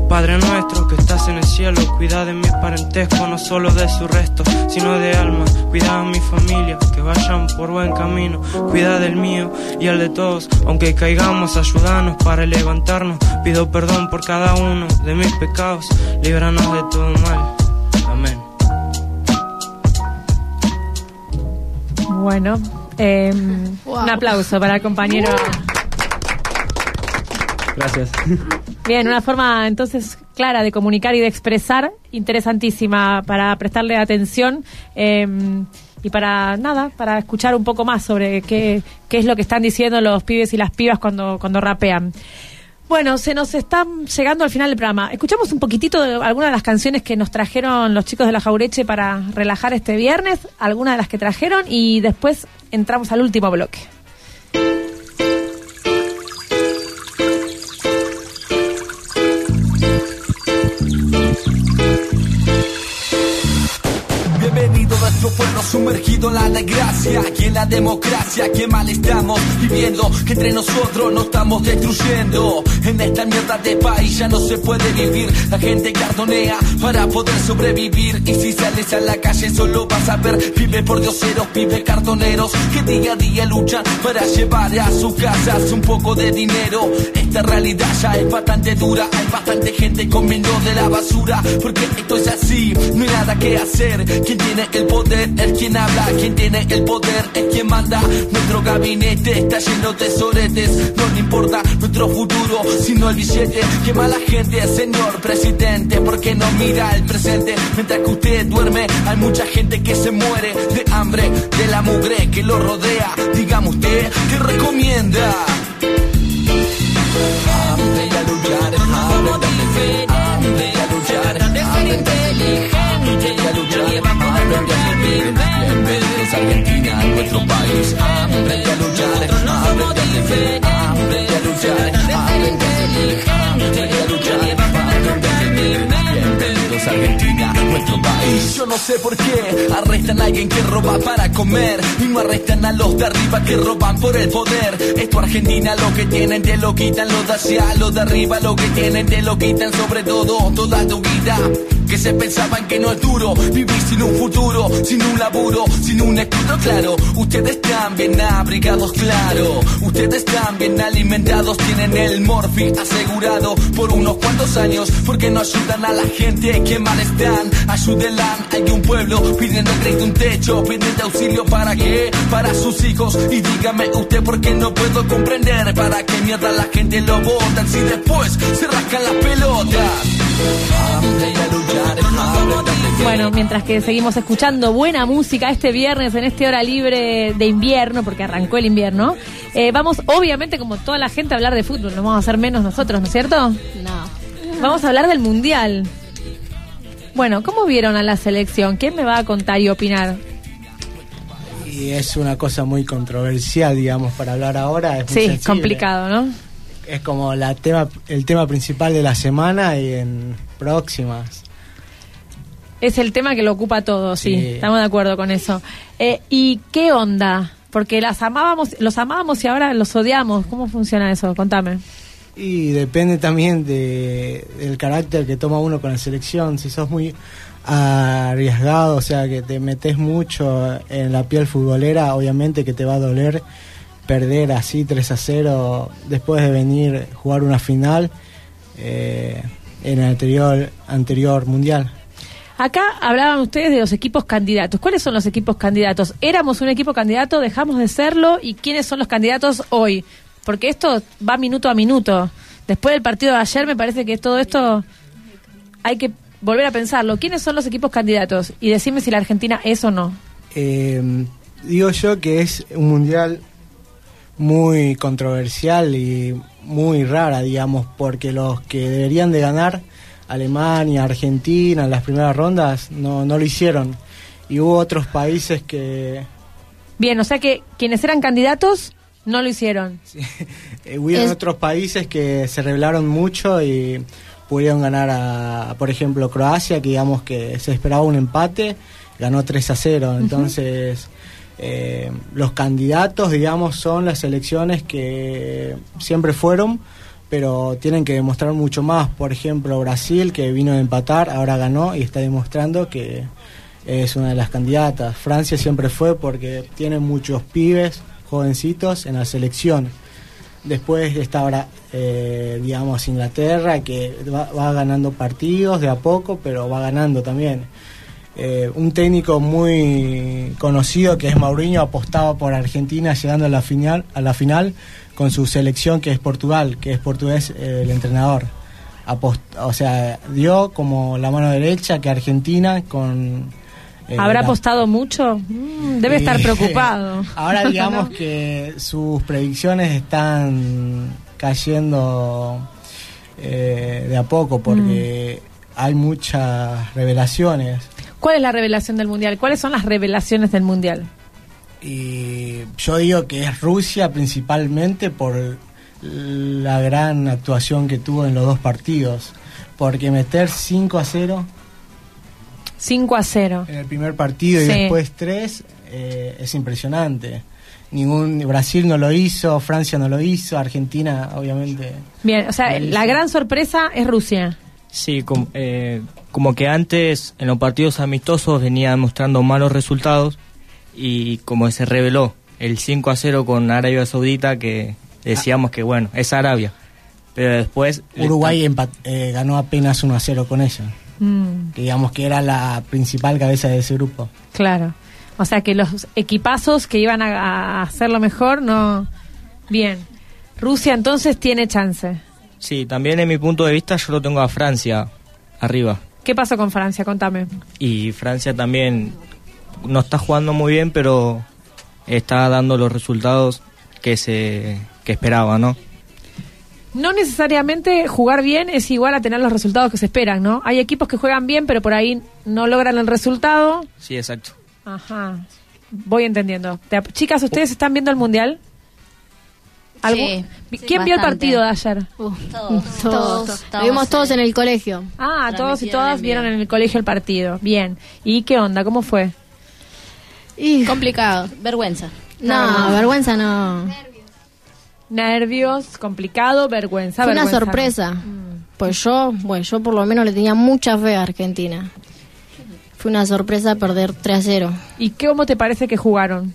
Padre nuestro que estás en el cielo, cuida de mis parentescos, no solo de su resto, sino de alma. Cuida de mi familia, que vayan por buen camino. Cuida del mío y el de todos, aunque caigamos, ayúdanos para levantarnos. Pido perdón por cada uno de mis pecados, líbranos de todo mal. Amén. Bueno, eh, un aplauso para el compañero. Gracias. Bien, una forma entonces clara de comunicar y de expresar, interesantísima para prestarle atención eh, y para nada, para escuchar un poco más sobre qué, qué es lo que están diciendo los pibes y las pibas cuando, cuando rapean. Bueno, se nos está llegando al final del programa. Escuchamos un poquitito de algunas de las canciones que nos trajeron los chicos de la Jaureche para relajar este viernes, algunas de las que trajeron y después entramos al último bloque. Sumergido perdido la desgracia, aquí en la democracia, qué mal estamos viviendo, que entre nosotros nos estamos destruyendo. En esta mierda de país ya no se puede vivir, la gente cartonea para poder sobrevivir. Y si sales a la calle solo vas a ver pibes por dioseros, pibes cartoneros, que día a día luchan para llevar a sus casas un poco de dinero. Esta realidad ya es bastante dura, hay bastante gente comiendo de la basura, porque esto es así, no hay nada que hacer. Quien tiene el poder quien habla, quien tiene el poder es quien manda. Nuestro gabinete está lleno de soretes, no le importa nuestro futuro, sino el billete. Qué mala gente, señor presidente, porque no mira el presente. Mientras que usted duerme, hay mucha gente que se muere de hambre, de la mugre que lo rodea. Dígame usted, ¿qué recomienda? Hambre y a luchar, hambre a hambre y a luchar, inteligente Argentina, nuestro país. Y a luchar, y a hambre y a luchar, y a luchar, hambre y a servir. Bienvenidos a Argentina, nuestro país. Yo no sé por qué arrestan a alguien que roba para comer y no arrestan a los de arriba que roban por el poder. Esto Argentina lo que tienen te lo quitan, los de allá, los de arriba lo que tienen te lo quitan sobre todo toda tu vida. Que se pensaban que no es duro vivir sin un futuro, sin un laburo, sin un escudo claro. Ustedes están bien abrigados, claro. Ustedes están bien alimentados, tienen el morfi asegurado por unos cuantos años. Porque no ayudan a la gente que mal están. Ayúdenla, hay un pueblo pidiendo crédito, un techo, pidiendo auxilio para qué, para sus hijos. Y dígame usted por qué no puedo comprender para qué mierda la gente lo votan si después se rascan las pelotas. Bueno, mientras que seguimos escuchando buena música este viernes en este hora libre de invierno, porque arrancó el invierno, eh, vamos obviamente como toda la gente a hablar de fútbol, no vamos a hacer menos nosotros, ¿no es cierto? No. Vamos a hablar del Mundial. Bueno, ¿cómo vieron a la selección? ¿Quién me va a contar y opinar? Y es una cosa muy controversial, digamos, para hablar ahora. Es muy Sí, complicado, ¿no? Es como la tema, el tema principal de la semana y en próximas. Es el tema que lo ocupa todo, sí, Sí. estamos de acuerdo con eso. Eh, ¿Y qué onda? Porque las amábamos, los amábamos y ahora los odiamos. ¿Cómo funciona eso? Contame. Y depende también de, del carácter que toma uno con la selección. Si sos muy arriesgado, o sea, que te metes mucho en la piel futbolera, obviamente que te va a doler perder así 3 a 0 después de venir jugar una final eh, en el anterior, anterior mundial. Acá hablaban ustedes de los equipos candidatos. ¿Cuáles son los equipos candidatos? ¿Éramos un equipo candidato? ¿Dejamos de serlo? ¿Y quiénes son los candidatos hoy? Porque esto va minuto a minuto. Después del partido de ayer me parece que todo esto hay que volver a pensarlo. ¿Quiénes son los equipos candidatos? Y decime si la Argentina es o no. Eh, digo yo que es un mundial muy controversial y muy rara, digamos, porque los que deberían de ganar, Alemania, Argentina, en las primeras rondas, no, no lo hicieron. Y hubo otros países que Bien, o sea que quienes eran candidatos no lo hicieron. eh, hubieron Es- otros países que se revelaron mucho y pudieron ganar a, por ejemplo, Croacia, que digamos que se esperaba un empate, ganó 3 a 0. Entonces, eh, los candidatos, digamos, son las elecciones que siempre fueron, pero tienen que demostrar mucho más. Por ejemplo, Brasil, que vino a empatar, ahora ganó y está demostrando que es una de las candidatas. Francia siempre fue porque tiene muchos pibes, jovencitos en la selección. Después está ahora, eh, digamos, Inglaterra, que va, va ganando partidos de a poco, pero va ganando también. Eh, un técnico muy conocido que es Mourinho apostaba por Argentina llegando a la final, a la final con su selección que es Portugal, que es portugués eh, el entrenador. Apost- o sea, dio como la mano derecha que Argentina con... eh, ¿Habrá la- apostado mucho? Mm, debe estar preocupado. Ahora digamos ¿No? que sus predicciones están cayendo de a poco porque Mm. hay muchas revelaciones ¿Cuál es la revelación del Mundial? ¿Cuáles son las revelaciones del Mundial? y yo digo que es Rusia principalmente por la gran actuación que tuvo en los dos partidos porque meter 5 a 0 5 a 0. en el primer partido y después 3 eh, es impresionante. Ningún Brasil no lo hizo, Francia no lo hizo, Argentina obviamente. Bien, o sea, la gran sorpresa es Rusia. Sí, com- eh, como que antes en los partidos amistosos venía mostrando malos resultados y como se reveló el 5 a 0 con Arabia Saudita que decíamos que bueno, es Arabia. Pero después... Uruguay empat- eh, ganó apenas 1 a 0 con ella, Mm, que digamos que era la principal cabeza de ese grupo. claro. O sea, que los equipazos que iban a, a hacerlo mejor, no... Bien. Rusia entonces tiene chance. Sí, también en mi punto de vista yo lo tengo a Francia arriba. ¿Qué pasó con Francia? Contame. Y Francia también no está jugando muy bien, pero está dando los resultados que se que esperaba, ¿no? No necesariamente jugar bien es igual a tener los resultados que se esperan, ¿no? Hay equipos que juegan bien, pero por ahí no logran el resultado. Sí, exacto. Ajá. Voy entendiendo. Chicas, ¿ustedes están viendo el mundial? ¿Algún- Sí, ¿Quién vio el partido de ayer? Todos, Todos, todos, Lo vimos todos en el colegio. Ah, todos y todas en vieron en el colegio el partido. Bien. ¿Y qué onda? ¿Cómo fue? Complicado. Vergüenza. No, vergüenza no. Nervios, complicado, vergüenza. Fue una sorpresa. Mm. Pues yo, bueno, yo por lo menos le tenía mucha fe a Argentina. Fue una sorpresa perder 3 a 0. ¿Y cómo te parece que jugaron?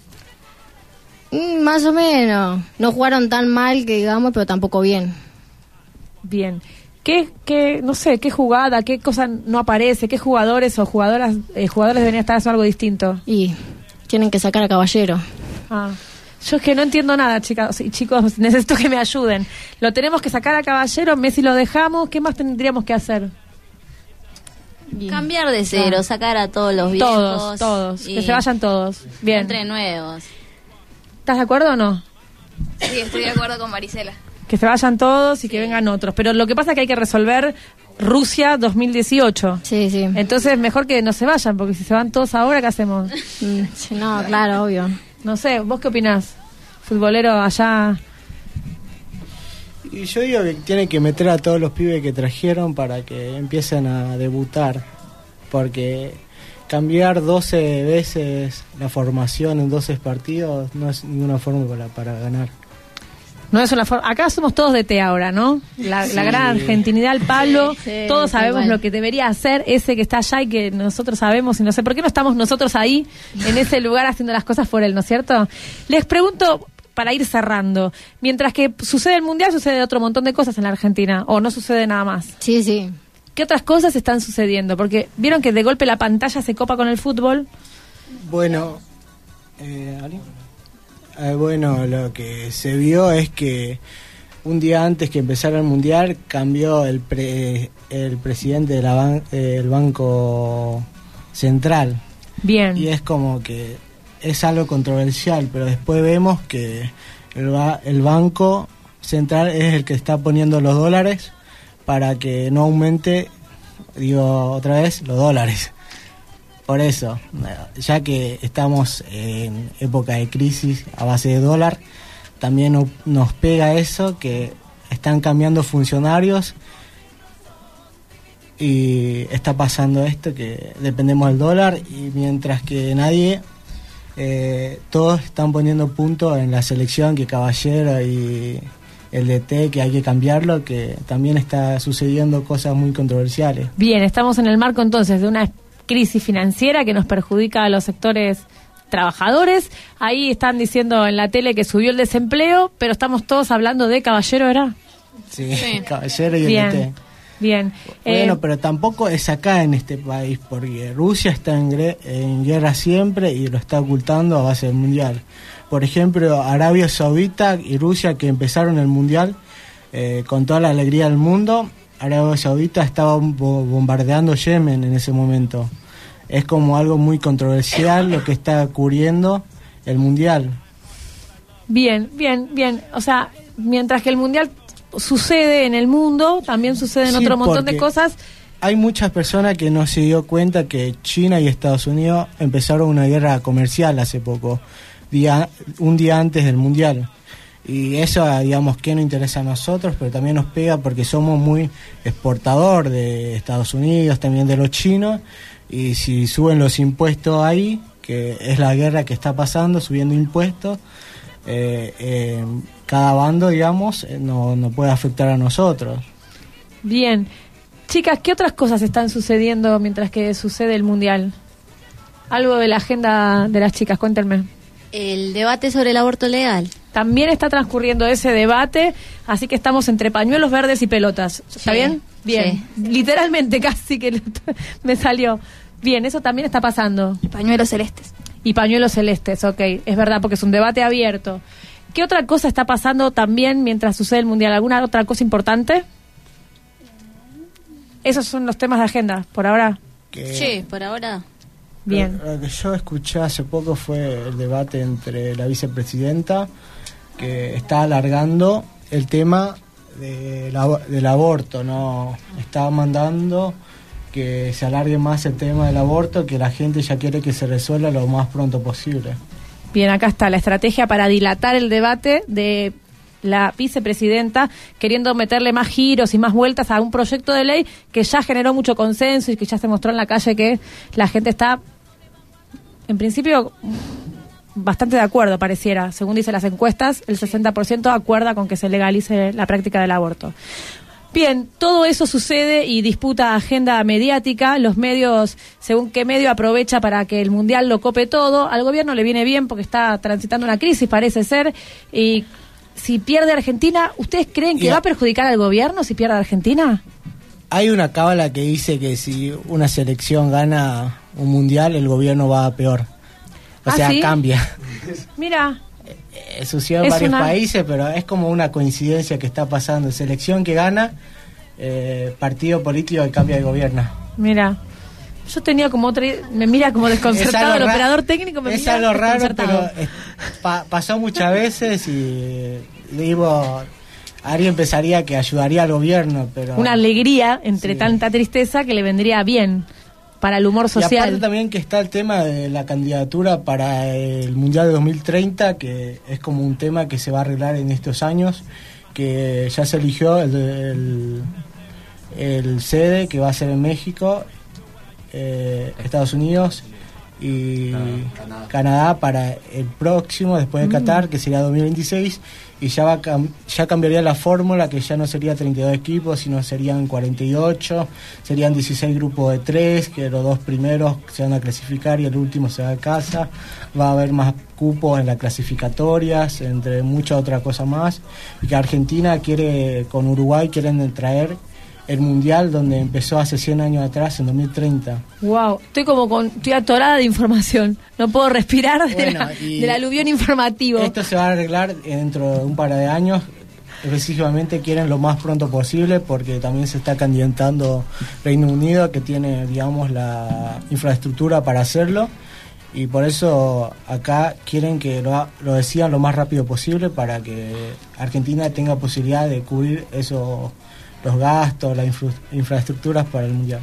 Mm, más o menos. No jugaron tan mal que digamos, pero tampoco bien. Bien. ¿Qué, qué, no sé, qué jugada, qué cosa no aparece, qué jugadores o jugadoras, eh, jugadores deberían estar haciendo algo distinto? Y tienen que sacar a Caballero. Ah. Yo es que no entiendo nada, chicas y chicos, necesito que me ayuden. Lo tenemos que sacar a Caballero, Messi lo dejamos, ¿qué más tendríamos que hacer? Cambiar de cero, Ah. sacar a todos los viejos. Todos, todos, y que se vayan todos. Bien. Entre nuevos. ¿Estás de acuerdo o no? Sí, estoy de acuerdo con Marisela. Que se vayan todos y que vengan otros. Pero lo que pasa es que hay que resolver Rusia 2018. Sí, sí. Entonces, mejor que no se vayan, porque si se van todos ahora, ¿qué hacemos? Mm, no, claro, obvio. No sé, ¿vos qué opinás? Futbolero allá. Y yo digo que tienen que meter a todos los pibes que trajeron para que empiecen a debutar. Porque cambiar 12 veces la formación en 12 partidos no es ninguna forma para, para ganar. No es una forma. Acá somos todos de té ahora, ¿no? La, gran argentinidad al palo. Sí, todos sabemos lo que debería hacer ese que está allá y que nosotros sabemos. Y no sé por qué no estamos nosotros ahí, en ese lugar, haciendo las cosas por él, ¿no es cierto? Les pregunto, para ir cerrando, mientras que sucede el mundial, sucede otro montón de cosas en la Argentina. O no sucede nada más. Sí, sí. ¿Qué otras cosas están sucediendo? Porque vieron que de golpe la pantalla se copa con el fútbol. Bueno, eh. Eh, bueno, lo que se vio es que un día antes que empezara el mundial cambió el pre- el presidente del banco central Bien. y es como que es algo controversial, pero después vemos que el, ba- el banco central es el que está poniendo los dólares para que no aumente, digo otra vez, los dólares. Por eso, ya que estamos en época de crisis a base de dólar, también no- nos pega eso que están cambiando funcionarios y está pasando esto que dependemos del dólar y mientras que nadie, eh, todos están poniendo punto en la selección que Caballero y el DT que hay que cambiarlo, que también está sucediendo cosas muy controversiales. Bien, estamos en el marco entonces de una crisis financiera que nos perjudica a los sectores trabajadores. Ahí están diciendo en la tele que subió el desempleo, pero estamos todos hablando de caballero, ¿era? Sí, Caballero y el Bien, DT. Bien. Bueno, Eh, pero tampoco es acá en este país, porque Rusia está en, en guerra siempre y lo está ocultando a base del mundial. Por ejemplo, Arabia Saudita y Rusia que empezaron el mundial eh, con toda la alegría del mundo, Arabia Saudita estaba bo- bombardeando Yemen en ese momento. Es como algo muy controversial lo que está cubriendo el mundial. Bien, bien, bien. O sea, mientras que el mundial sucede en el mundo, también suceden Sí, otro montón de cosas. Hay muchas personas que no se dio cuenta que China y Estados Unidos empezaron una guerra comercial hace poco, día, un día antes del Mundial. Y eso, digamos, que no interesa a nosotros, pero también nos pega porque somos muy exportador de Estados Unidos, también de los chinos, y si suben los impuestos ahí, que es la guerra que está pasando, subiendo impuestos. Eh, eh, cada bando, digamos, eh, no, no puede afectar a nosotros. Bien. Chicas, ¿qué otras cosas están sucediendo mientras que sucede el Mundial? Algo de la agenda de las chicas, cuéntenme. El debate sobre el aborto legal. También está transcurriendo ese debate, así que estamos entre pañuelos verdes y pelotas. ¿Está Sí, bien? Bien. Literalmente casi que me salió. Bien, eso también está pasando. Y pañuelos celestes. Y pañuelos celestes, ok. Es verdad, porque es un debate abierto. ¿Qué otra cosa está pasando también mientras sucede el Mundial? ¿Alguna otra cosa importante? Esos son los temas de agenda, por ahora. Que- Sí, por ahora. Bien. Lo, lo que yo escuché hace poco fue el debate entre la vicepresidenta, que está alargando el tema de la- del aborto, ¿no? Está mandando que se alargue más el tema del aborto, que la gente ya quiere que se resuelva lo más pronto posible. Bien, acá está la estrategia para dilatar el debate de la vicepresidenta queriendo meterle más giros y más vueltas a un proyecto de ley que ya generó mucho consenso y que ya se mostró en la calle que la gente está, en principio, bastante de acuerdo, pareciera. Según dicen las encuestas, el 60% acuerda con que se legalice la práctica del aborto. Bien, todo eso sucede y disputa agenda mediática. Los medios, según qué medio aprovecha para que el mundial lo cope todo. Al gobierno le viene bien porque está transitando una crisis, parece ser. Y si pierde Argentina, ¿ustedes creen que va a perjudicar al gobierno si pierde Argentina? Hay una cábala que dice que si una selección gana un mundial, el gobierno va a peor. O ¿Ah, sea, sí? cambia. Mira, Eh, Sucedió en Es varios una- países, pero es como una coincidencia que está pasando. Selección que gana, eh, partido político que cambia de gobierno. mira. Yo tenía como otra. Me mira como Es desconcertado. El ra- operador técnico me Es mira algo raro, pero eh, pa- pasó muchas veces y eh, digo, Ari pensaría que ayudaría al gobierno, pero... Una alegría entre tanta tristeza que le vendría bien para el humor Y aparte social. también que está el tema de la candidatura para el Mundial de 2030, que es como un tema que se va a arreglar en estos años, que ya se eligió el, el, el sede que va a ser en México, eh, Estados Unidos y Canadá. para el próximo, después de Mm. Qatar, que sería 2026, y ya, va ya cambiaría la fórmula, que ya no sería 32 equipos, sino serían 48, serían 16 grupos de 3, que los dos primeros se van a clasificar y el último se va a casa, va a haber más cupos en las clasificatorias, entre muchas otras cosas más, y que Argentina quiere, con Uruguay quieren traer el mundial donde empezó hace 100 años atrás, en 2030. Wow, estoy como con, estoy atorada de información. No puedo respirar de Bueno, la- del aluvión informativo. Esto se va a arreglar dentro de un par de años. Específicamente quieren lo más pronto posible porque también se está candidatando Reino Unido que tiene, digamos, la infraestructura para hacerlo. Y por eso acá quieren que lo, lo decidan lo más rápido posible para que Argentina tenga posibilidad de cubrir eso, los gastos, las infra- infraestructuras para el Mundial.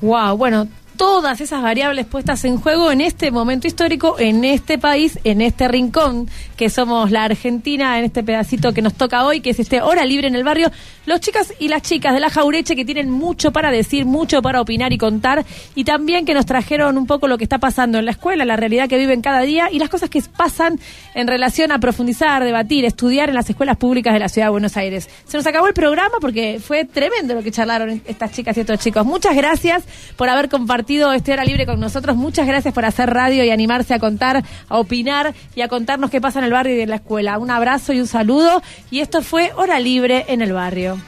Wow, bueno, todas esas variables puestas en juego en este momento histórico, en este país, en este rincón que somos la Argentina, en este pedacito que nos toca hoy, que es este hora libre en el barrio. Los chicas y las chicas de la Jaureche que tienen mucho para decir, mucho para opinar y contar, y también que nos trajeron un poco lo que está pasando en la escuela, la realidad que viven cada día y las cosas que pasan en relación a profundizar, debatir, estudiar en las escuelas públicas de la ciudad de Buenos Aires. Se nos acabó el programa porque fue tremendo lo que charlaron estas chicas y estos chicos. Muchas gracias por haber compartido este hora libre con nosotros. Muchas gracias por hacer radio y animarse a contar, a opinar y a contarnos qué pasa en el barrio y en la escuela. Un abrazo y un saludo. Y esto fue Hora Libre en el barrio.